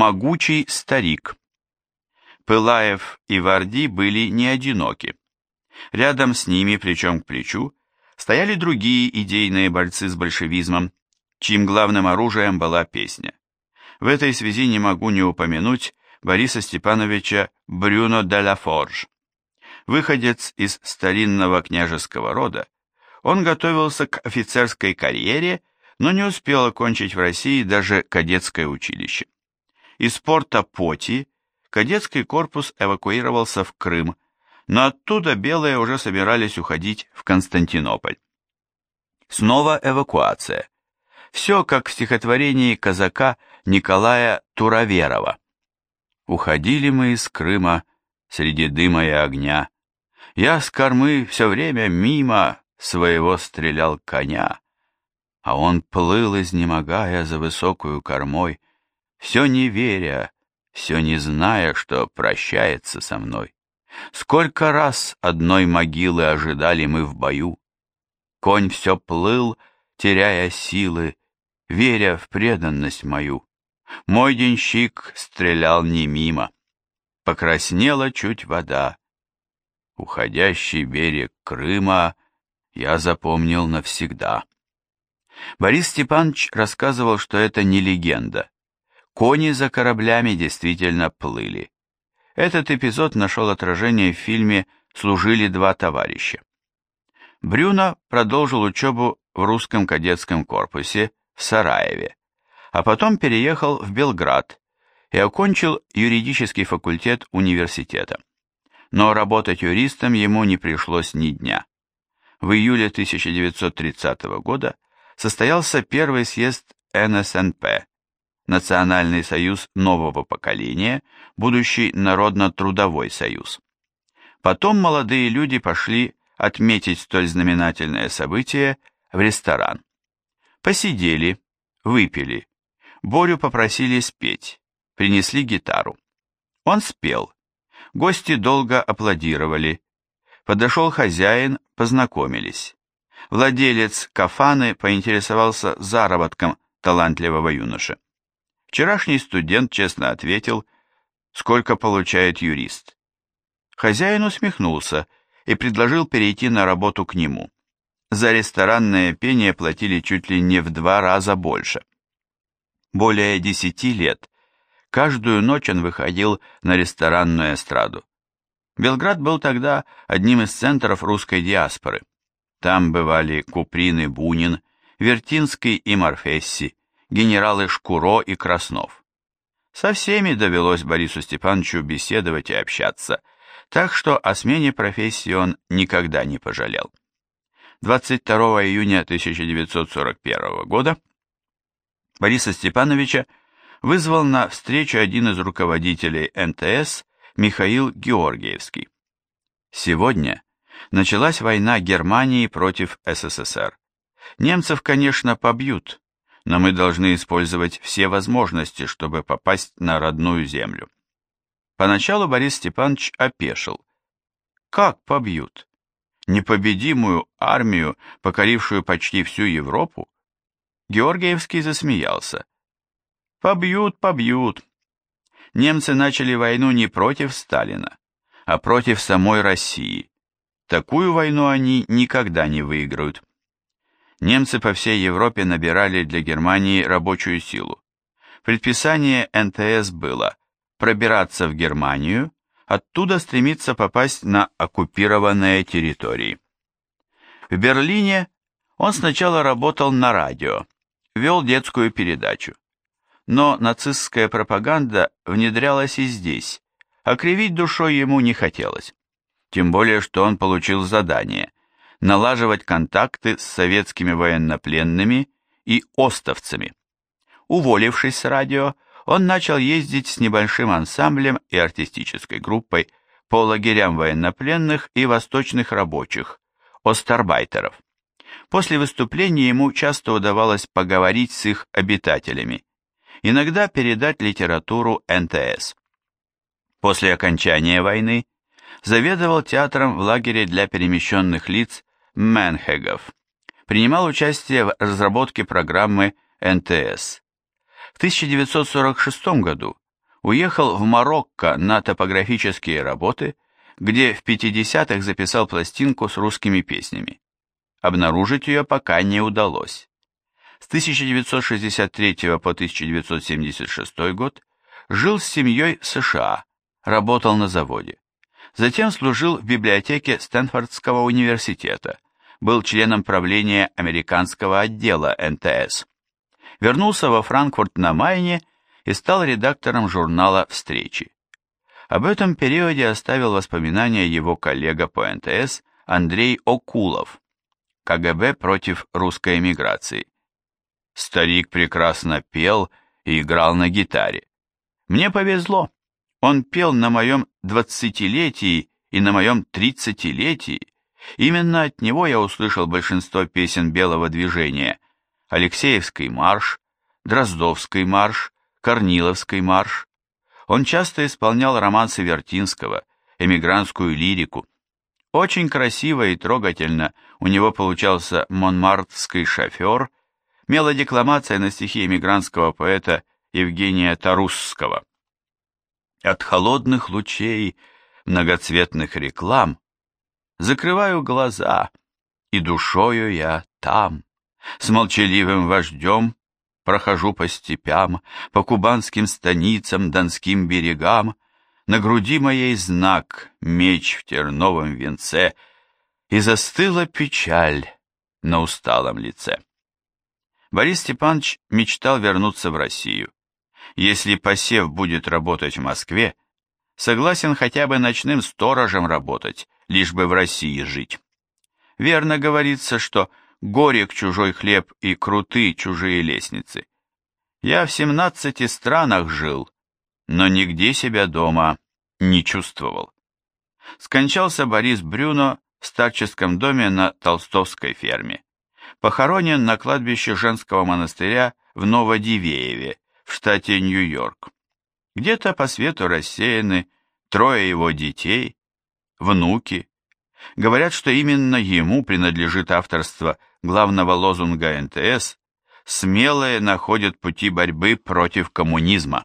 Могучий старик. Пылаев и Варди были не одиноки. Рядом с ними, плечом к плечу, стояли другие идейные борцы с большевизмом, чьим главным оружием была песня. В этой связи не могу не упомянуть Бориса Степановича Брюно де ла Форж. Выходец из старинного княжеского рода, он готовился к офицерской карьере, но не успел окончить в России даже кадетское училище. Из порта Поти кадетский корпус эвакуировался в Крым, но оттуда белые уже собирались уходить в Константинополь. Снова эвакуация. Все как в стихотворении казака Николая Тураверова. Уходили мы из Крыма среди дыма и огня. Я с кормы все время мимо своего стрелял коня, а он плыл, изнемогая за высокую кормой, все не веря, все не зная, что прощается со мной. Сколько раз одной могилы ожидали мы в бою. Конь все плыл, теряя силы, веря в преданность мою. Мой денщик стрелял не мимо. Покраснела чуть вода. Уходящий берег Крыма я запомнил навсегда. Борис Степанович рассказывал, что это не легенда. Кони за кораблями действительно плыли. Этот эпизод нашел отражение в фильме «Служили два товарища». Брюно продолжил учебу в русском кадетском корпусе в Сараеве, а потом переехал в Белград и окончил юридический факультет университета. Но работать юристом ему не пришлось ни дня. В июле 1930 года состоялся первый съезд НСНП, Национальный союз нового поколения, будущий Народно-трудовой союз. Потом молодые люди пошли отметить столь знаменательное событие в ресторан. Посидели, выпили. Борю попросили спеть, принесли гитару. Он спел. Гости долго аплодировали. Подошел хозяин, познакомились. Владелец кафаны поинтересовался заработком талантливого юноши. Вчерашний студент честно ответил, сколько получает юрист. Хозяин усмехнулся и предложил перейти на работу к нему. За ресторанное пение платили чуть ли не в два раза больше. Более десяти лет каждую ночь он выходил на ресторанную эстраду. Белград был тогда одним из центров русской диаспоры. Там бывали Куприн и Бунин, Вертинский и Морфесси, генералы Шкуро и Краснов. Со всеми довелось Борису Степановичу беседовать и общаться, так что о смене профессии он никогда не пожалел. 22 июня 1941 года Бориса Степановича вызвал на встречу один из руководителей НТС Михаил Георгиевский. Сегодня началась война Германии против СССР. Немцев, конечно, побьют, но мы должны использовать все возможности, чтобы попасть на родную землю. Поначалу Борис Степанович опешил. Как побьют? Непобедимую армию, покорившую почти всю Европу? Георгиевский засмеялся. Побьют, побьют. Немцы начали войну не против Сталина, а против самой России. Такую войну они никогда не выиграют немцы по всей Европе набирали для Германии рабочую силу. Предписание НТС было пробираться в Германию, оттуда стремиться попасть на оккупированные территории. В Берлине он сначала работал на радио, вел детскую передачу. Но нацистская пропаганда внедрялась и здесь, а кривить душой ему не хотелось. Тем более, что он получил задание – налаживать контакты с советскими военнопленными и остовцами. Уволившись с радио, он начал ездить с небольшим ансамблем и артистической группой по лагерям военнопленных и восточных рабочих, остарбайтеров. После выступления ему часто удавалось поговорить с их обитателями, иногда передать литературу НТС. После окончания войны заведовал театром в лагере для перемещенных лиц Менхегов. Принимал участие в разработке программы НТС. В 1946 году уехал в Марокко на топографические работы, где в 50-х записал пластинку с русскими песнями. Обнаружить ее пока не удалось. С 1963 по 1976 год жил с семьей в США, работал на заводе. Затем служил в библиотеке Стэнфордского университета, был членом правления американского отдела НТС. Вернулся во Франкфурт на Майне и стал редактором журнала «Встречи». Об этом периоде оставил воспоминания его коллега по НТС Андрей Окулов, КГБ против русской эмиграции. Старик прекрасно пел и играл на гитаре. Мне повезло. Он пел на моем двадцатилетии и на моем тридцатилетии. Именно от него я услышал большинство песен белого движения. Алексеевский марш, Дроздовский марш, Корниловский марш. Он часто исполнял романсы Вертинского, эмигрантскую лирику. Очень красиво и трогательно у него получался «Монмартский шофер», мелодекламация на стихи эмигрантского поэта Евгения Тарусского. От холодных лучей многоцветных реклам закрываю глаза, и душою я там, с молчаливым вождем прохожу по степям, по кубанским станицам, донским берегам, на груди моей знак, меч в терновом венце, и застыла печаль на усталом лице. Борис Степанович мечтал вернуться в Россию. Если посев будет работать в Москве, согласен хотя бы ночным сторожем работать, лишь бы в России жить. Верно говорится, что горек чужой хлеб и круты чужие лестницы. Я в семнадцати странах жил, но нигде себя дома не чувствовал. Скончался Борис Брюно в старческом доме на Толстовской ферме. Похоронен на кладбище женского монастыря в Новодивееве, в штате Нью-Йорк. Где-то по свету рассеяны трое его детей, внуки, Говорят, что именно ему принадлежит авторство главного лозунга НТС «Смелые находят пути борьбы против коммунизма».